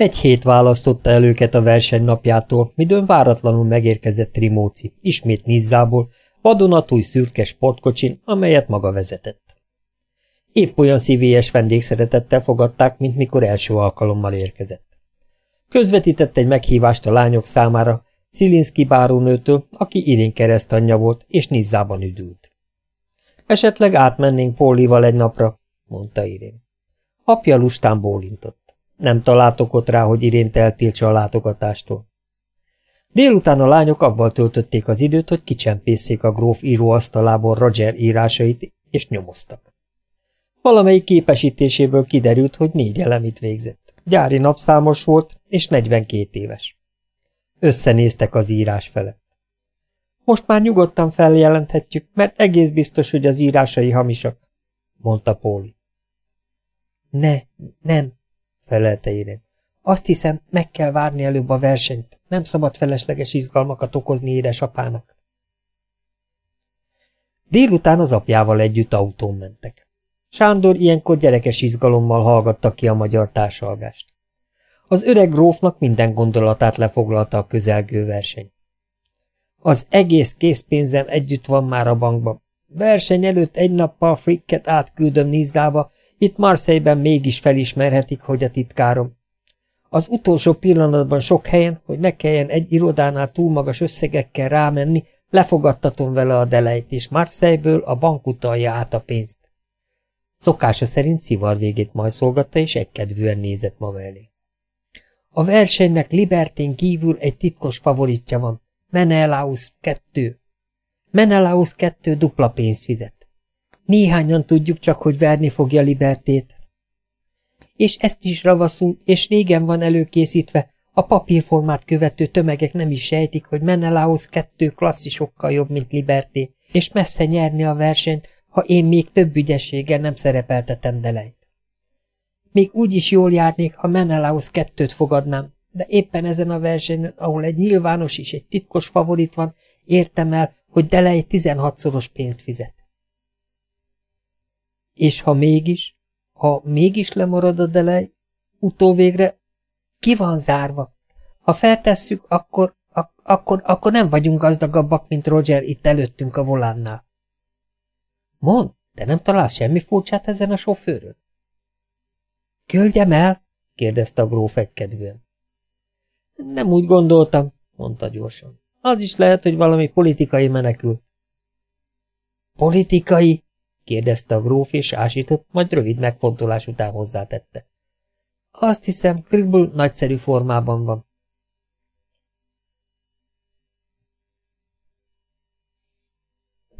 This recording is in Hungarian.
Egy hét választotta el őket a verseny napjától, midőn váratlanul megérkezett Trimóci, ismét Nizzából, vadonatúj szürke sportkocsin, amelyet maga vezetett. Épp olyan szívélyes vendégszeretettel fogadták, mint mikor első alkalommal érkezett. Közvetített egy meghívást a lányok számára Szilinszki bárónőtől, aki Irén keresztanyja volt, és Nizzában üdült. Esetleg átmennénk Pólival egy napra, mondta Irén. Apja lustán bólintott. Nem találtok ott rá, hogy Irént eltiltsa a látogatástól. Délután a lányok avval töltötték az időt, hogy kicsempészék a gróf íróasztalából Roger írásait, és nyomoztak. Valamelyik képesítéséből kiderült, hogy négy elemit végzett. Gyári napszámos volt, és 42 éves. Összenéztek az írás felett. Most már nyugodtan feljelenthetjük, mert egész biztos, hogy az írásai hamisak, mondta Póli. Ne, nem, felelte Irén. Azt hiszem, meg kell várni előbb a versenyt. Nem szabad felesleges izgalmakat okozni édesapának. Délután az apjával együtt autón mentek. Sándor ilyenkor gyerekes izgalommal hallgatta ki a magyar társalgást. Az öreg grófnak minden gondolatát lefoglalta a közelgő verseny. Az egész készpénzem együtt van már a bankban. Verseny előtt egy nappal frikket átküldöm Nizzába, itt Marseille-ben mégis felismerhetik, hogy a titkárom. Az utolsó pillanatban sok helyen, hogy ne kelljen egy irodánál túl magas összegekkel rámenni, lefogadtatom vele a delejt, és Marseille-ből a bank utalja át a pénzt. Szokása szerint szivar végét majszolgatta, és egykedvűen nézett maga elé. A versenynek Libertén kívül egy titkos favoritja van, Menelaus 2. Menelaus 2 dupla pénzt fizet. Néhányan tudjuk csak, hogy verni fogja Libertét. És ezt is ravaszul, és régen van előkészítve, a papírformát követő tömegek nem is sejtik, hogy Menelaus 2 klasszisokkal jobb, mint Liberté, és messze nyerni a versenyt, ha én még több ügyességgel nem szerepeltetem Delejt. Még úgy is jól járnék, ha Menelaus kettőt fogadnám, de éppen ezen a versenyen, ahol egy nyilvános és egy titkos favorit van, értem el, hogy Delej 16-szoros pénzt fizet. És ha mégis, ha mégis lemarad a Delej, utóvégre ki van zárva. Ha feltesszük, akkor, ak akkor, akkor nem vagyunk gazdagabbak, mint Roger itt előttünk a volánnál. Mond, de nem találsz semmi furcsát ezen a sofőrön? Küldjem el? kérdezte a gróf egykedvűen. Nem úgy gondoltam, mondta gyorsan. Az is lehet, hogy valami politikai menekült. Politikai? Kérdezte a gróf, és ásított, majd rövid megfontolás után hozzátette. Azt hiszem, Kribble nagyszerű formában van.